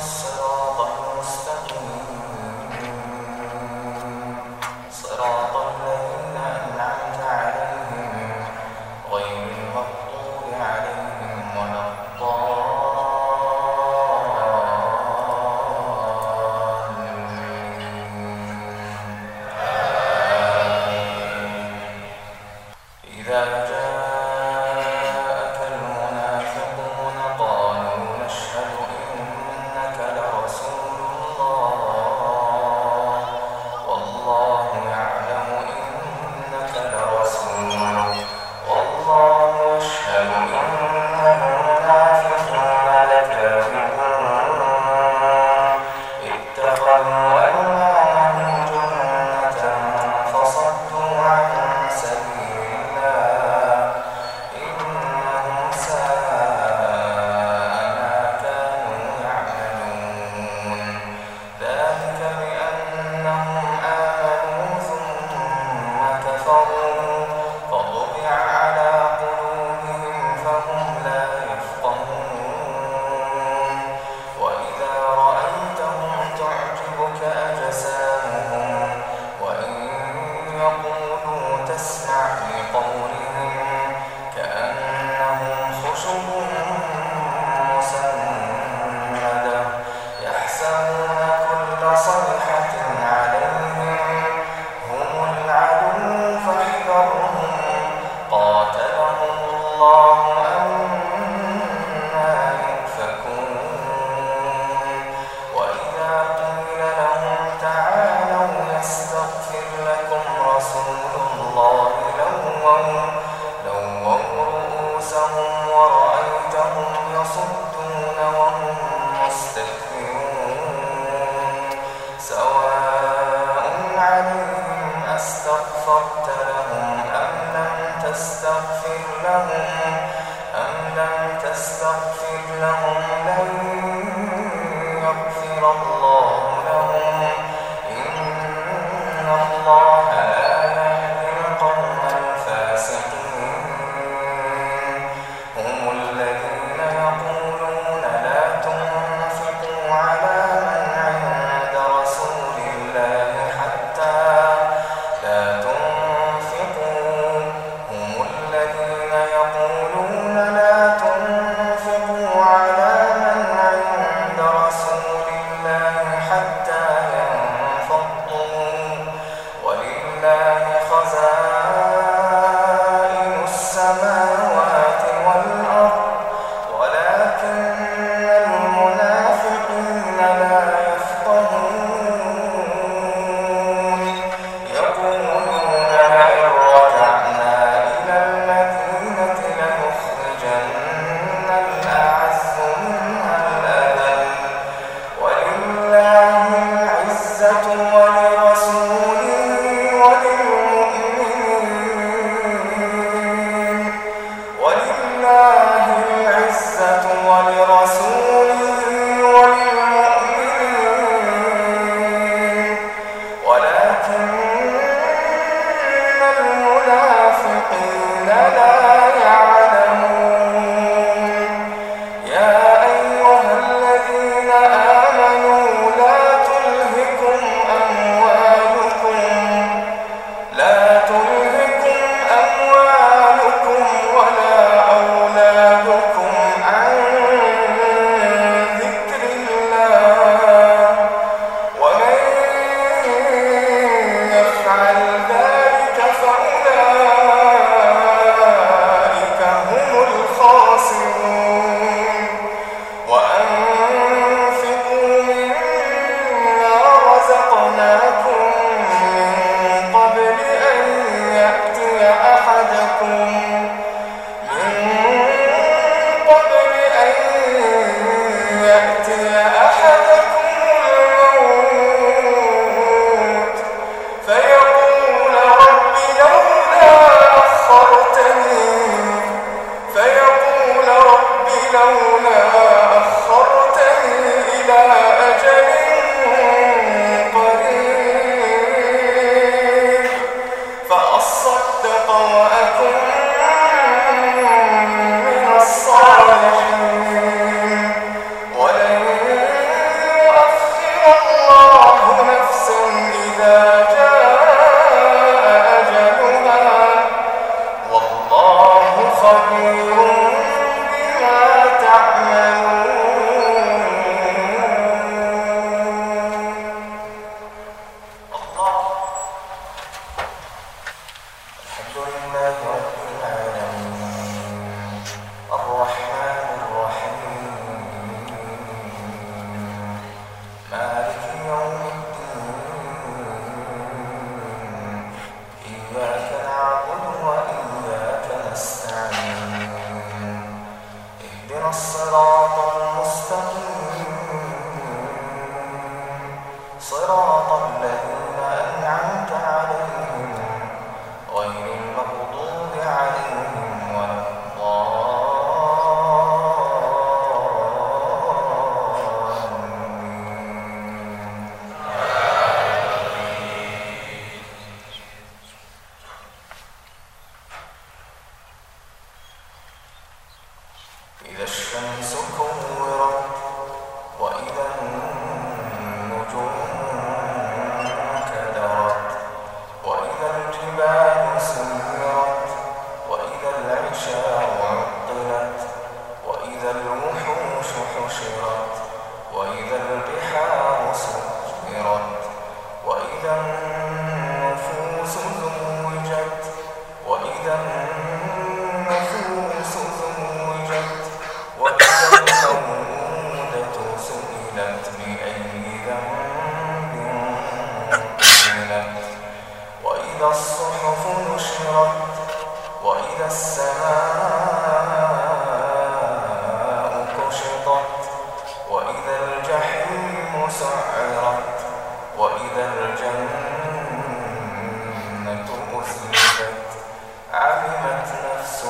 nossa. تستغفر لهم لن يغفر الله إذا الشمس كورت وإذا الجنة علمت نفس